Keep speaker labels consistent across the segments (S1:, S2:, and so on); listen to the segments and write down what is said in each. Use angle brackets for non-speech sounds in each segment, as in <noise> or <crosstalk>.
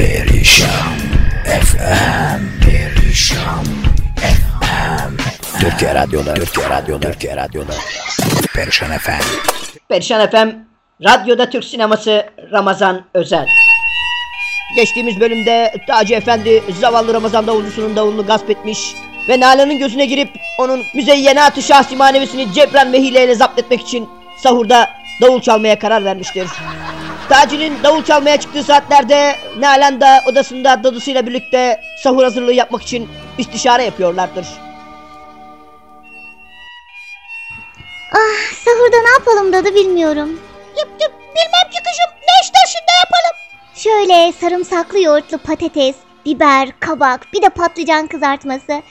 S1: Perişan FM Perişan FM Türkiye Radyo'da Türkiye Radyo'da Türkiye Radyo'da Perişan FM
S2: Perişan FM Radyoda Türk Sineması Ramazan Özel. Geçtiğimiz bölümde Taci Efendi zavallı Ramazan davulcusunun davulunu gasp etmiş ve Nalan'ın gözüne girip onun müzeyyenat-ı şahsi manevesini cebren ve hileyle zapt etmek için sahurda davul çalmaya karar vermiştir. Taci'nin davul çalmaya çıktığı saatlerde Nalan da odasında dadısıyla birlikte sahur hazırlığı yapmak için istişare yapıyorlardır.
S3: Ah sahurda ne yapalım dadı bilmiyorum.
S4: Bilmem ki kızım ne istersin ne yapalım?
S3: Şöyle sarımsaklı yoğurtlu patates, biber, kabak, bir de patlıcan kızartması.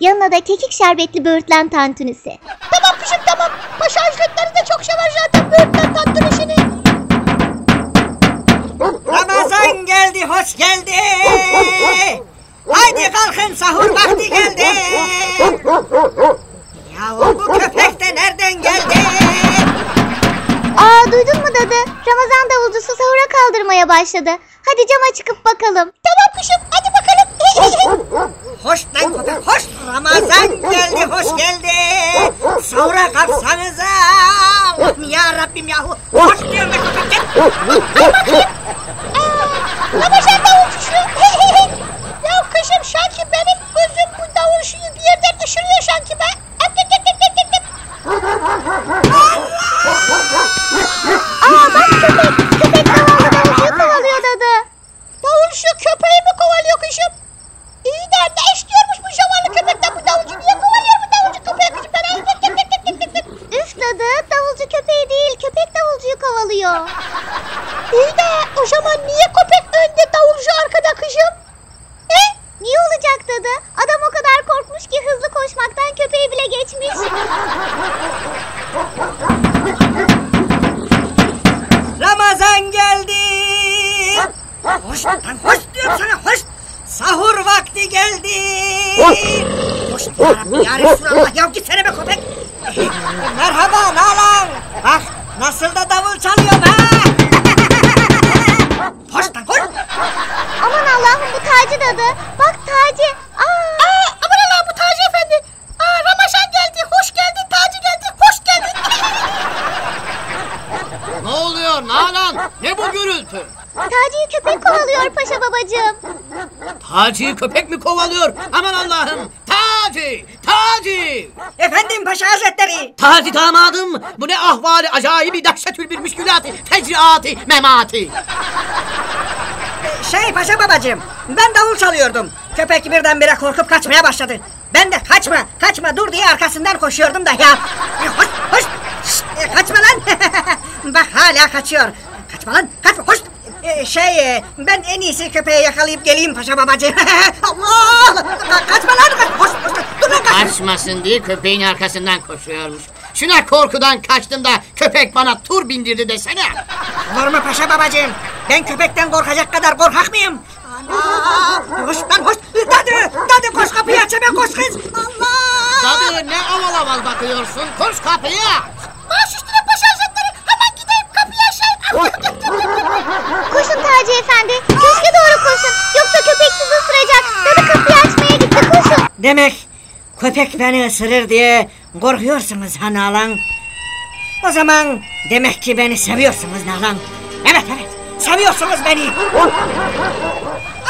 S3: Yanına da kekik şerbetli böğürtlen tantunisi.
S4: Tamam kızım tamam. Paşa hazretleri de çok sever zaten böğürtlen tatlı
S5: geldi, hoş geldi. Haydi kalkın sahur vakti geldi. Yahu bu köpek de nereden geldi?
S3: Aa duydun mu dadı? Ramazan davulcusu sahura kaldırmaya başladı. Hadi cama çıkıp bakalım.
S4: Tamam kızım hadi bakalım. <laughs>
S5: Hoş lan köpek, hoş. Ramazan geldi, hoş geldi. Sahura kalksanıza. Ya Rabbim yahu. Hoş diyorum be köpek.
S4: Ramazan
S5: Hoş lan hoş diyorum sana hoş. Sahur vakti geldi. Hoş ya Rabbi ya Resulallah ya gitsene be köpek. Merhaba Nalan. Bak nasıl da davul çalıyorum ha. <laughs> hoş lan hoş.
S3: Aman Allah'ım bu Taci dadı. Bak Taci. Aa,
S4: Aa, aman Allah bu Taci Efendi. Aa, Ramazan geldi, hoş geldin, Taci geldi, hoş geldin.
S6: Ne oluyor Nalan? Ne bu gürültü?
S3: Taci'yi köpek kovalıyor paşa babacığım.
S6: Taci'yi köpek mi kovalıyor? Aman Allah'ım! Taci! Taci!
S5: Efendim Paşa Hazretleri.
S6: Taci damadım! Bu ne ahvali acayibi dehşetül bir müşkülati, fecriati, memati!
S5: Şey Paşa babacığım ben davul çalıyordum. Köpek birdenbire korkup kaçmaya başladı. Ben de kaçma kaçma dur diye arkasından koşuyordum da ya. Hoş hoş Şşt, kaçma lan. <laughs> Bak hala kaçıyor. Kaçma lan kaçma hoş. E, şey e, ben en iyisi köpeği yakalayıp geleyim paşa babacığım. <laughs> Allah! Ka- kaçma lan kaç, hoş, hoş, dur lan.
S6: Kaçmasın diye köpeğin arkasından koşuyormuş. Şuna korkudan kaçtım da köpek bana tur bindirdi desene.
S5: Olur mu paşa babacığım? Ben köpekten korkacak kadar korkak mıyım? Ana! Hoş lan hoş. Dadı, dadı koş kapıyı aç hemen koş kız. Allah!
S6: Dadı ne aval aval bakıyorsun? Koş kapıyı aç.
S4: Baş üstüne Paşa Hazretleri, hemen gideyim kapıyı aşağı.
S3: Koşun Taci efendi. Köşke doğru koşun. Yoksa köpek sizi ısıracak. Dadı kapıyı açmaya gitti koşun.
S5: Demek köpek beni ısırır diye korkuyorsunuz ha Nalan. O zaman demek ki beni seviyorsunuz Nalan. Evet evet seviyorsunuz beni.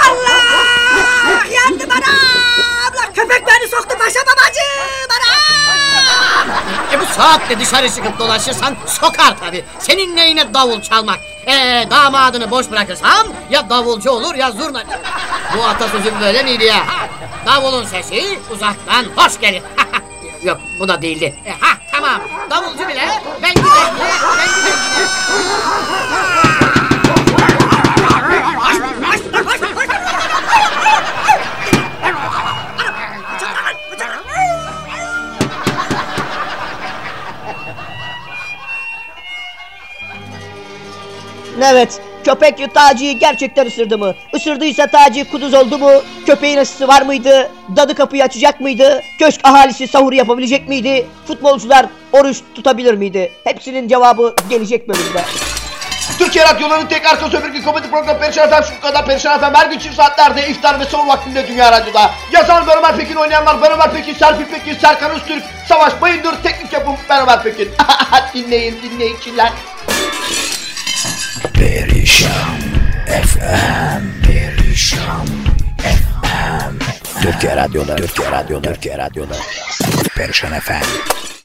S5: Allah! Yandım anam! Köpek beni soktu paşa babacığım! Anam!
S6: E bu saatte dışarı çıkıp dolaşırsan sokar tabi. Senin neyine davul çalmak? E damadını boş bırakırsam ya davulcu olur ya zurna. Bu atasözü böyle miydi ya? Davulun sesi uzaktan hoş gelir. <laughs> Yok bu da değildi. E, ha tamam davulcu bile ben gideyim ben gideyim.
S2: Evet, köpek Taci'yi gerçekten ısırdı mı? Isırdıysa Taci kuduz oldu mu? Köpeğin ısısı var mıydı? Dadı kapıyı açacak mıydı? Köşk ahalisi sahur yapabilecek miydi? Futbolcular oruç tutabilir miydi? Hepsinin cevabı gelecek bölümde.
S7: Türkiye Radyoları'nın tek arka sömürge komedi programı Perişan Efem şu kadar Perişan Efem her gün çift saatlerde iftar ve sahur vaktinde Dünya Radyo'da. Yazan Beraber Pekin oynayanlar Beraber Pekin, Serpil Pekin, Serkan Öztürk, Savaş Bayındır, teknik yapım Beraber Pekin. <laughs> dinleyin dinleyin çiller.
S1: Perişan FM Perişan FM Türkiye Radyo'da Türkiye Radyo'da Türkiye Radyo'da Perişan FM